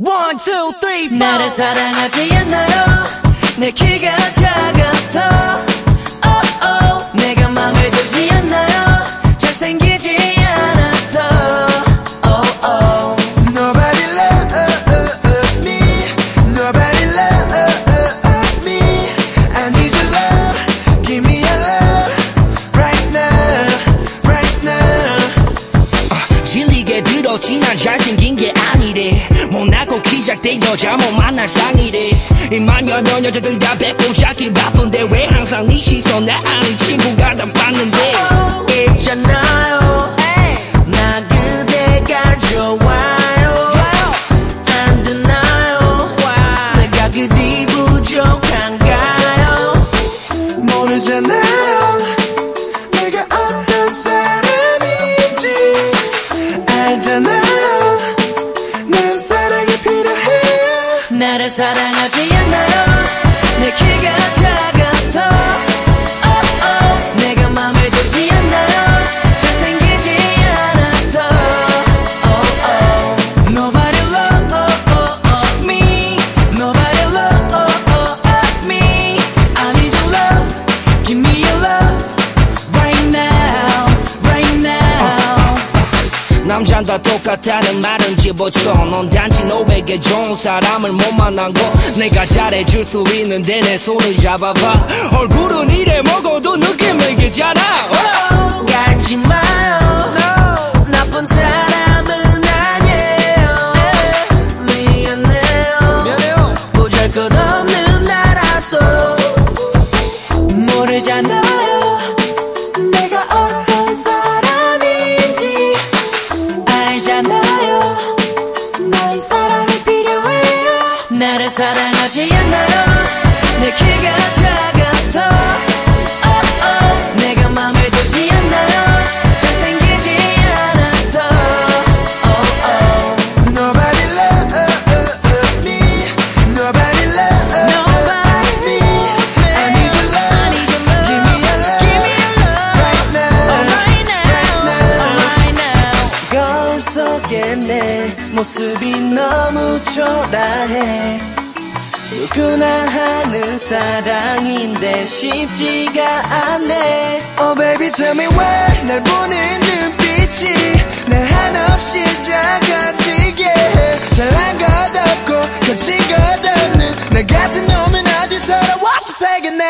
One, two, three, four. 나를 사랑하지 않나요? 내 키가 작아서 들었지 난 잘생긴 게 아니래. 못나고 키 작대 여자 못 만날 상이래. 이만 여년 여자들 다 뵙고 잡기 바쁜데 왜 항상 네 시선 나 아닌 친구가 다 봤는데 알잖아요. 난 사랑이 필요해요. 나를 사랑하지 않나요 내 키가 작 남잔 다 똑같다는 말은 집어쳐. 넌 단지 너에게 좋은 사람을 못 만난 거. 내가 잘해줄 수 있는데 내 손을 잡아봐. 얼굴은 이래 먹어도 느낌을 개잖아. 가지 마요. 나쁜 사람은 아니에요. 미안해요. 보잘것없는 나라서. 모르잖아 알잖아요. 너의 사랑이 필요해요. 나를 사랑하지 않나요 모습이 너무 초라해. 누구나 하는 사랑인데 쉽지가 않네. Oh baby tell me why 날 보는 눈빛이 나 한없이 작아지게 해. 잘한 것 없고 거친 것 없는 나 같은 놈은 어디서 나와서 세겠네